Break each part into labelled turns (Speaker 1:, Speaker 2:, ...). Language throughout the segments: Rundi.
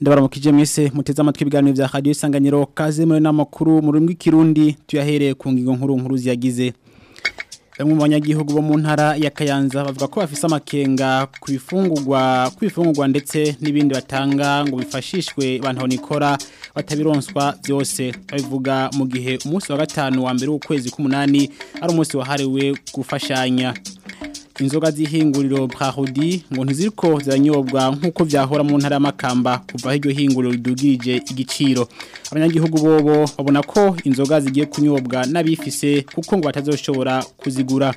Speaker 1: murashije mwese muteze amatwi ibiganiro bya radio isanganiro kaze muri namakuru mu rumwe kirundi tuyahereye ku ngingo nkuru nkuru ziyagize Bamwe mu banyagihugu bo mu ntara ya Kayanza bavuga ko bafise amakenga ku bifungurwa ku bifungurwa ndetse n'ibindi batanga ngo bifashishwe bantonikora batabironswa byose babivuga mu gihe umunsi wa gatanu wa mbere w'ukwezi k'umunani ari umunsi wahariwe gufashanya inzoga z'ihinguriro Prahudi ngo ntiziriko zanyobwa nk'uko byahora mu ntara y'amakamba kuva iryo hinguriro ridugirije igiciro abanyagihugu bobo babona ko inzoga zigiye kunyobwa n'abifise kuko ngo batazoshobora kuzigura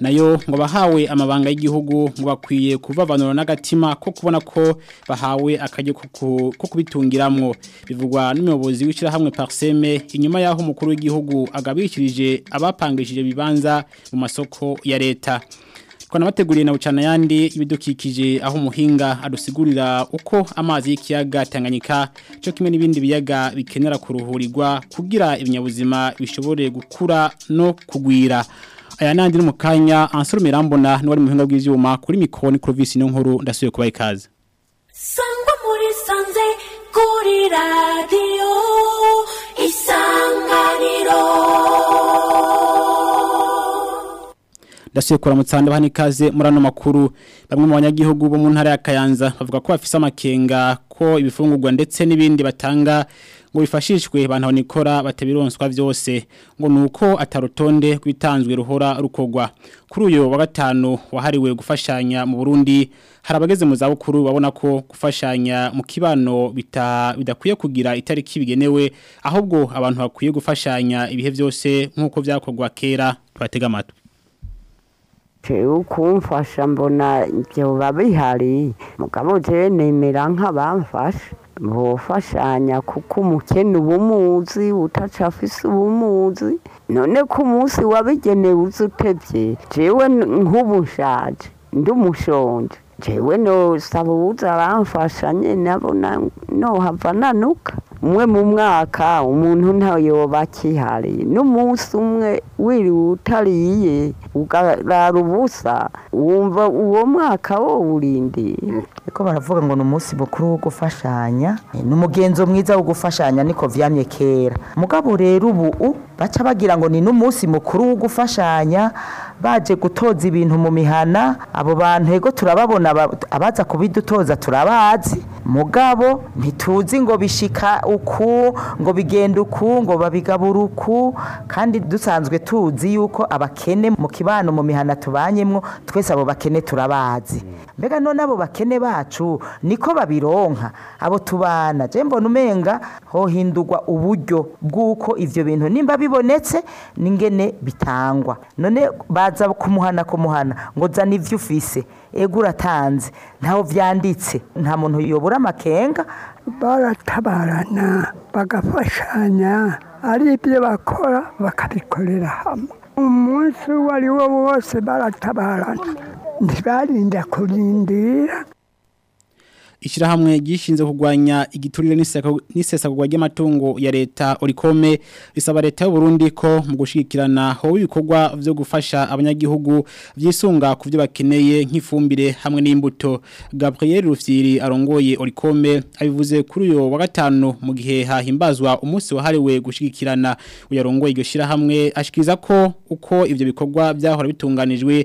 Speaker 1: nayo ngo bahawe amabanga y'igihugu ngo bakwiye kuvavanura n'agatima ko kubona ko bahawe akaryo ko kubitungiramo bivugwa n'umuyobozi w'ishyirahamwe pariseme inyuma y'aho umukuru w'igihugu agabikirije abapangishije bibanza mu masoko ya leta twanabateguriye na bucana yandi ibidukikije aho umuhinga adusigurira uko amazi y'ikiyaga Tanganyika cyo kimwe n'ibindi biyaga bikenera kuruhurirwa kugira ibinyabuzima bishobore gukura no kugwira aya nandi ni mu kanya ansoro mirambona mu buhinga bw'ibyuma kuri mikoni kurovisi n'inkuru ndasubiye kubaha ikaze
Speaker 2: sangwa muri sanze kuri radiyo isanganiro
Speaker 1: ndasubiye kuramutsa handi bahana ikaze muri ano makuru bamwe mu banyagihugu bo mu ntara ya kayanza bavuga ko bafise amakenga ko ibifungurwa ndetse n'ibindi batanga ngo bifashishwe abantu nikora batabironswa byose ngo nuko atarutonde rwitanzwe ruhora rukogwa kuri uyo wa gatanu wahariwe gufashanya mu Burundi hari abageze mu zabukuru babona ko gufashanya mu kibano bidakwiye kugira itariki bigenewe ahubwo abantu bakwiye gufashanya ibihe byose nk'uko byakogwa kera tubatega amatwi
Speaker 3: jewe kumfasha mbona byoba bihari mugabo jewe nemera nk'abamfasha bofashanya kuko umukene ubumuzi umuzi utaca afise none ko umunsi wabigenewe uza utebye jewe nk'ubu nshaje ndi umushonje jewe nosaba uwuza bamfasha nyene nabo nohava nanuka umwe mu mwaka umuntu ntayoba akihariye n'umunsi umwe wiriwe utariye ukarara ubusa wumva uwo mwaka wo
Speaker 4: urindiye ariko baravuga ngo ni umunsi mukuru wo gufashanya ni umugenzo mwiza wo gufashanya niko vyamye kera mugabo rero ubu baca bagira ngo ni n'umunsi mukuru wo gufashanya baje gutoza ibintu mu mihana abo bantu ego turababona abaza kubidutoza turabazi mugabo ntituzi ngo bishika uku ngo bigenda uku ngo babigabura uku kandi dusanzwe tuzi yuko abakene mu kibano mu mihana tubanyemo twese abo bakene turabazi mbega none abo bakene bacu niko babironka abo tubana mbona umenga hohindurwa uburyo bw'uko ibyo bintu nimba bibonetse n'ingene bitangwa none ba baza kumuhana kumuhana ngo zana ibyo ufise ego uratanze ntaho byanditse nta muntu uyobora amakenga
Speaker 5: baratabarana bagafashanya ari ibyo bakora bakabikorera hamwe umunsi uwo ari wo wose baratabarana ntibarinda kurindira
Speaker 1: Ishirahamwe gishinze kugwanya igiturire n'isesagurwa ry'amatungo ya leta Orikome risaba leta y'u Burundi ko mu gushigikirana ho ibikorwa byo gufasha abanyagihugu vyisunga kuvyo bakeneye nk'ifumbire hamwe n'imbuto. Gabriel Rufyiri arongoye Orikome abivuze kuri uyo wa gatano mu gihe hahimbazwa umunsi wahariwe gushigikirana uyarongoye iryo shirahamwe ashikiriza ko uko ibyo bikorwa byahora bitunganijwe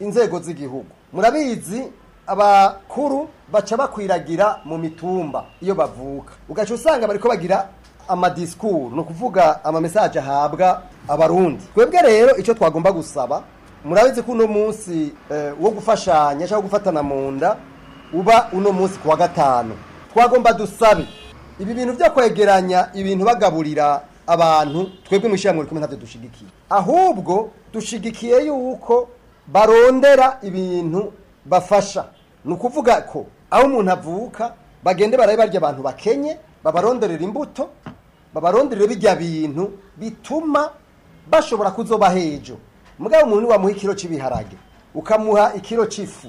Speaker 6: inzego z'igihugu murabizi abakuru baca bakwiragira mu mitumba iyo bavuka ugaca usanga bari ko bagira amadisikuru ni ukuvuga amamesaje ahabwa abarundi twebwe rero icyo twagomba gusaba murabitse ko uno munsi eh, wo gufashanya cyangwa gufatana mu nda uba uno munsi ku wa gatanu twagomba dusabe ibi bintu byo kwegeranya ibintu bagaburira abantu twebwe mu ishyirahamwe kumwe ntabyo dushigikiye ahubwo dushigikiye yuko barondera ibintu bafasha ni ukuvuga ko aho umuntu avuka bagende barabe barya abantu bakenye babaronderera imbuto babaronderera bijya bintu bituma bashobora kuzoba hejo mugabo umuntu wamuha ikiro cy'ibiharage ukamuha ikiro cy'ifu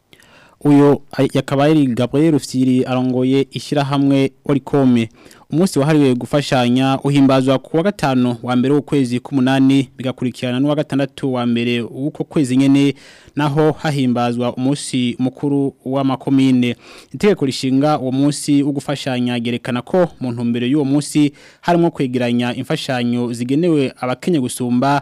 Speaker 1: uyu yakaba Gabriel Rufyiri arongoye ishyirahamwe orikome umunsi wahariwe gufashanya uhimbazwa ku wa gatano wa mbere w'ukwezi k'umunani bigakurikirana n'uwa gatandatu wa mbere w'uko kwezi nyene naho hahimbazwa umunsi mukuru w'amakomine itegeko rishinga uwo munsi wo gerekana ko mu ntumbero y'uwo munsi harimo kwegeranya imfashanyo zigenewe abakenya gusumba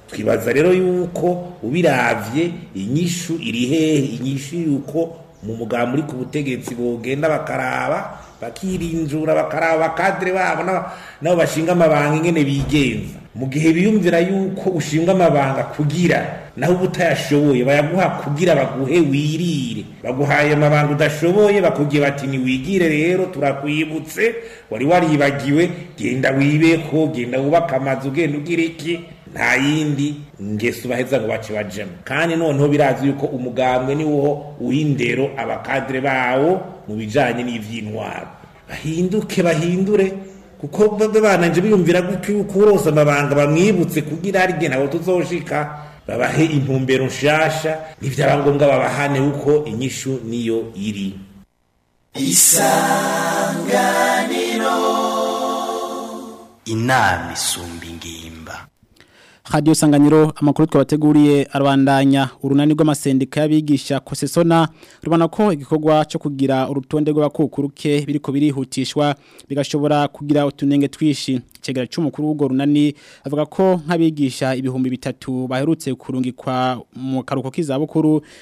Speaker 7: twibaza rero yuko ubiravye inyishu iri hehe inyishu yuko mu mugambi uri ku butegetsi bogenda bakaraba bakirinjura bakaraba abakadire babo nabo bashinga amabanga ingene bigenza mu gihe biyumvira yuko ushinga amabanga kugira naho uba utayashoboye bayaguha kugira baguhe wirire baguhaye amabanga udashoboye bakubwiye bati niwigire rero turakwibutse wari waribagiwe genda wibeho genda wubake amazu ugenda ugira iki nta yindi ngeso baheza ngo bace bajemo kandi noneho birazi yuko umugambwe wo uw'indero abakadire bawo mu bijyanye n'iby'intwaro bahinduke bahindure kuko babanje biyumvira gutyo yuko urosa amabanga bamwibutse kugira arige ntabwo tuzoshika babahe intumbero nshasha n'ibyaba babahane uko inyishu niyo iri
Speaker 8: isanganiro inama isumba ingimba
Speaker 1: radiyo sanganiro amakuru twabateguriye arabandanya urunani rw'amasendika y'abigisha kosesona rubona ko igikorwa cyo kugira urutonde rw'abakukuruke biriko birihutishwa bigashobora kugira utunenge twishi. icegera cy'umukuru w'urwo runani avuga ko nk'abigisha ibihumbi bitatu baherutse kurungikwa mu karuhuko k'izabukuru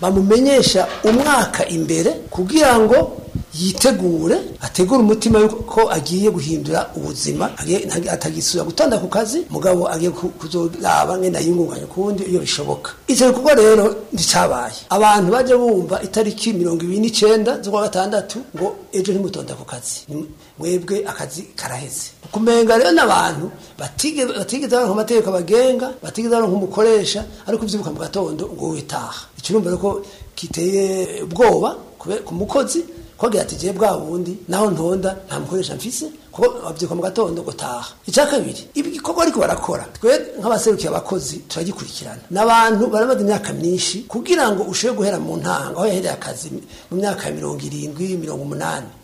Speaker 9: bamumenyesha umwaka imbere kugira ngo yitegure ategure umutima ko agiye guhindura ubuzima atagisubira gutanda ku kazi mugabo agiye kuzoraba nk'enda yingunganya kundi iyo bishoboka icyo bikorwa rero nticyabaye abantu bajya bumva itariki mirongo ibiri n'icyenda z'ukwa gatandatu ngo ejo ntimutonda ku kazi mwebwe akazi karaheze kumenga rero n'abantu batigeze baronka amategeko abagenga batigeze baronka umukoresha ariko ubyibuka mu gatondo ngo witaha icyo urumva ko kiteye ubwoba ku mukozi kubabwira ati gihe bwa bundi naho ntonda nta mukoresha mfise kuko babyuka mu gatondo gutaha icya kabiri ibikorwa ariko barakora twe nk'abaserukiye abakozi turagikurikirana n'abantu baramaze imyaka myinshi kugira ngo ushobore guhera mu ntanga aho yahereye akazi mu myaka ya mirongo irindwi mirongo umunani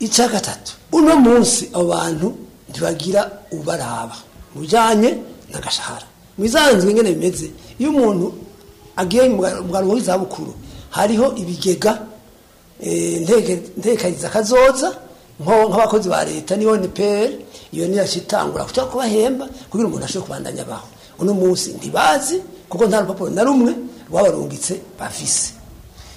Speaker 9: icya gatatu uno munsi abo bantu ntibagira ubaraba mu bijyanye n'agashahara mu izanzwe nyine bimeze iyo umuntu agiye mu bwaro bw'izabukuru hariho ibigega ntekariza kazoza nk'abakozi ba leta niyo ni iyo niyo itangura kuko kubahemba kugira umuntu ashobore kubandanya abaho uno munsi ntibazi kuko nta rupapuro na rumwe rwabarungitse bafise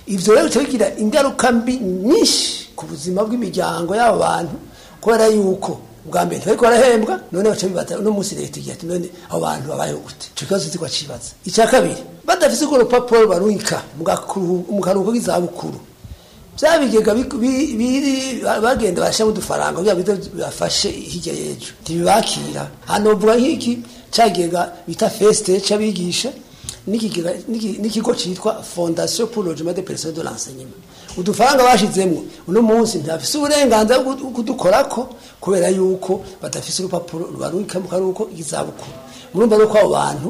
Speaker 9: ibyo rero bigira ingaruka mbi nyinshi ku buzima bw'imiryango y'aba bantu kubera yuko bwa mbere ntibari barahembwa none baca bibata uno munsi leta igihe ati none abo bantu babayeho gute icyo kibazo kiba kibaza icya kabiri badafite urwo rupapuro barunka mu karuhuko k'izabukuru bya bigega bagenda bashyiramo udufaranga kugira ngo bibafashe hirya y'ejo ntibibakira hano bavuga nk'iki cya kigega bita fesite cy'abigisha n'ikigo cyitwa fondasiyo puru rojima de peresida do lansenyema udufaranga bashyizemo uno munsi ntafise uburenganzira bwo kudukora ko kubera yuko badafise urupapuro rubarurika mu karuhuko izabukuru murumva yuko abo bantu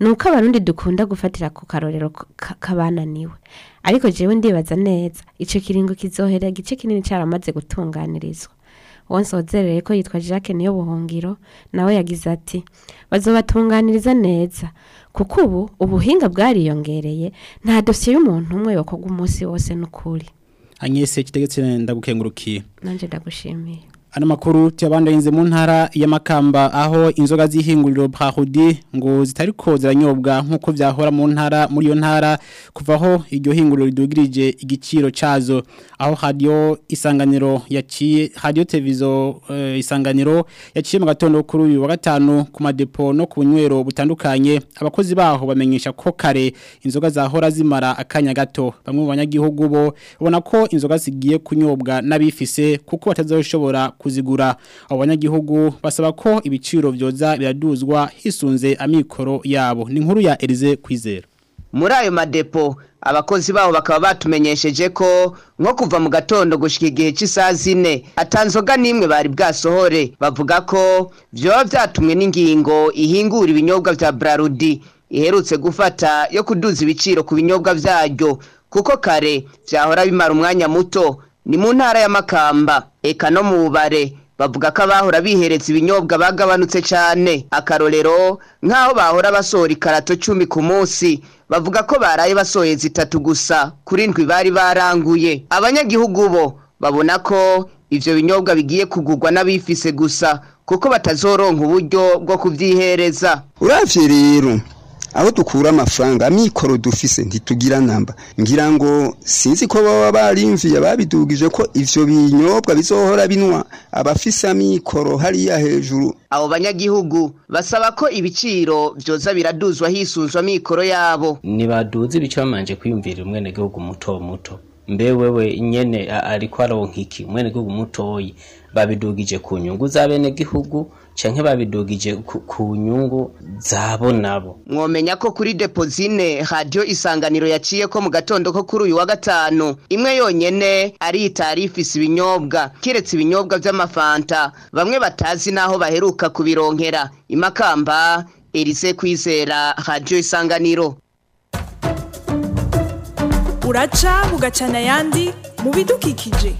Speaker 9: ni
Speaker 10: uko abarundi dukunda gufatira ku karorero kabananiwe ariko Jewe ndibaza neza icyo kiringo kizohera igice kinini cyaramaze gutunganirizwa wonsi wazerere ko yitwa jacques niyo buhungiro nawe yagize ati bazobatunganiriza neza kuko ubu ubuhinga bwariyongereye nta dosiye y'umuntu umwe yokorwa umunsi wose n'ukuri
Speaker 1: anyese kitegetse ndagukengurukiye
Speaker 10: nanjye ndagushimiye
Speaker 1: Ano makuru tiyabandarinze mu ntara y'amakamba aho inzoga z'ihinguriro Brahudi ngo zitariko ziranyobwa nkuko vyahora mu ntara muri yo ntara kuvaho iryo hinguriro ridugirije igiciro cazo aho radio isanganiro yaciye radio televizo uh, isanganiro yaciye mu gatondo kuri uyu wa gatanu ku madepo no ku nywero butandukanye abakozi baho bamenyesha ko kare inzoga zahora zimara akanya gato bamwe mu banyagihugu bo ubona ko inzoga zigiye kunyobwa n'abifise kuko batazoshobora kuzigura abanyagihugu basaba ko ibiciro byoza biraduzwa hisunze amikoro yabo ni inkuru ya Elize kwizera
Speaker 11: muri ayo madepo abakozi baho bakaba batumenyesheje ko nko kuva mu gatondo gushyika igihe cy'isaha zine atanzoga n'imwe bari bwasohore bavuga ko byaba byatumwe n'ingingo ihingura ibinyobwa bya burarudi iherutse gufata yo kuduza ibiciro ku binyobwa byaryo kuko kare byahora bimara umwanya muto ni mu ntara ya makamba eka no mu bubare bavuga ko abahora biheretse ibinyobwa bagabanutse cyane akarorero nk'aho bahora basohora ikarato cumi ku munsi bavuga ko baraye basohoye zitatu gusa kuri ndwi bari baranguye abanyagihugu bo babona ko ibyo binyobwa bigiye kugugwa n'abifise gusa kuko batazoronka uburyo bwo kubyihereza
Speaker 12: urabye rero aho dukura amafaranga amikoro dufise ntitugira namba ngira ngo sinzi ko baba barimviye babidugije ko ivyo binyobwa bizohora binwa abafise amikoro hariya hejuru
Speaker 11: abo banyagihugu basaba ko ibiciro byoza biraduzwa hisunzwa amikoro yabo
Speaker 13: nibaduze ibicamanje kwiyumvira umwenegihugu muto muto mbe wewe nyene ariko aronka iki mwene mutoyi babidugije ku nyungu z'abenegihugu canke babidogije ku nyungu zabo nabo
Speaker 11: mwomenya ko kuri depozine radio isanganiro yaciye ko mu gatondo ko kuri uyu wa gatanu imwe yonyine ari itarifisi ibinyobwa kiretse ibinyobwa vy'amafanta bamwe batazi naho baheruka kubironkera imakamba Elise Kwizera radio isanganiro
Speaker 14: uraca bugacana yandi mu bidukikije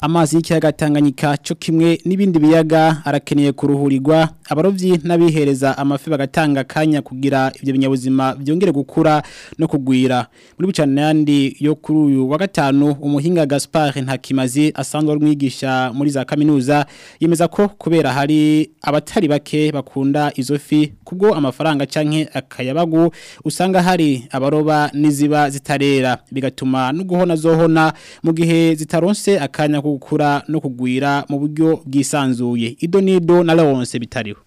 Speaker 1: amazi y'ikiyaga Tanganyika cyo kimwe n'ibindi biyaga arakeneye kuruhurirwa abarovyi n'abihereza amafi bagatanga kanya kugira ibyo binyabuzima byongere gukura no kugwira muri bucana yandi yo kuri uyu wa gatanu umuhinga Gaspard Ntakimazi asanzwe rumwigisha muri za kaminuza yemeza ko kubera hari abatari bake bakunda izofi fi kubwo amafaranga canke akayabagu usanga hari abaroba niziba zitarera bigatuma no guhona zohona mu gihe zitaronse akanya gukura no kugwira mu buryo bwisanzuye ido n'ido na leonce bitariho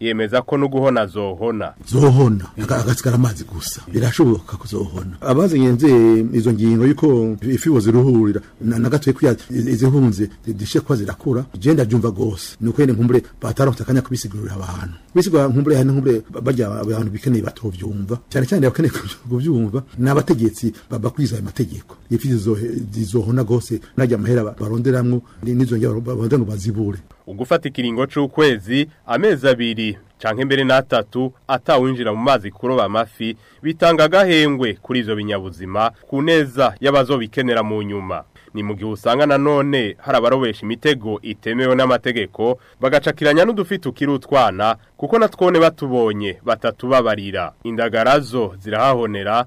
Speaker 15: yemeza ko no guhona zohona
Speaker 16: zohona agasigara amazi gusa birashoboka ko zohona abazinyenze izo ngingo yuko ifibo ziruhurira na gatwe kwiya izihunze dishe kwa zirakura genda jumva gose ni yene nkumbure bataronka kanya kubisigurira abantu bisigura nkumbure hano nkumbure bajya abantu bikeneye batovyumva cyane cyane bakeneye kubyumva nabategetsi babakwiza ayo mategeko ifizo zizohona gose najya amahera baronderamwo n’izo barondera ngo bazibure
Speaker 15: ugufata ikiringo cy’ukwezi amezi abiri canke mbere n'atatu atawinjira mu mazi kuroba amafi bitanga agahengwe kuri izo binyabuzima ku neza y'abazobikenera mu nyuma ni mu gihe usanga nanone hari abarobesha imitego itemewe n'amategeko bagacakiranya n'udufite ukiri utwana kuko natwone batubonye batatubabarira zo zirahahonera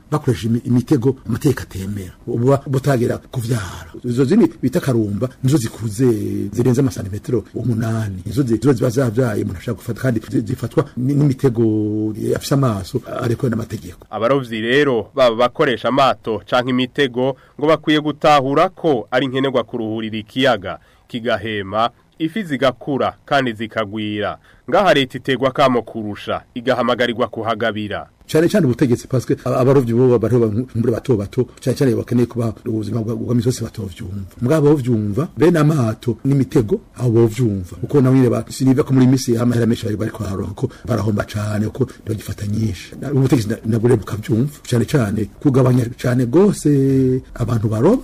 Speaker 16: bakoresha imitego amateka atemera buba butagira kuvyara izo zini bita karumba nizo zikuze zirenze amasantimetero umunani izo ziba zabyaye umuntu ashaka gufata kandi zifatwa n'imitego afite amaso arekuwe n'amategeko
Speaker 15: abarobyi rero baba bakoresha amato cyangwa imitego ngo bakwiye gutahura ko ari nkenerwa kuruhurira ikiyaga kigahema ifi zigakura kandi zikagwira ngaha leta itegwa kamo kurusha igahamagarirwa kuhagabira
Speaker 16: cyane cyane ubutegetsi pasike abarovyi bo bariho muri bato bato cyane cyane bakeneye kuba ubuzima bwa misose batovyumva mugabo bene amato n'imitego aho bovyumva uko nawe nyine siniva ko muri misi amahera menshi bari bariko haroha ko barahomba cyane uko bagifata nyinshi ubutegetsi nabwo bukavyumva cyane cyane kugabanya cyane gose abantu baroba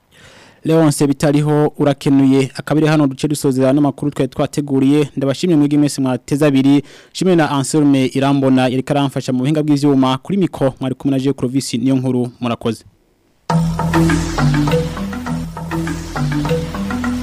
Speaker 1: leonse bitariho urakenuye akabiri hano duce dusozera no makuru twari twateguriye ndabashimye mwigi mwese mwateza abiri shimwe na Anselme Irambona yari karamfasha mu buhinga bw'ivyuma kuri miko mwari kumwe na Jean Clovis niyo nkuru murakoze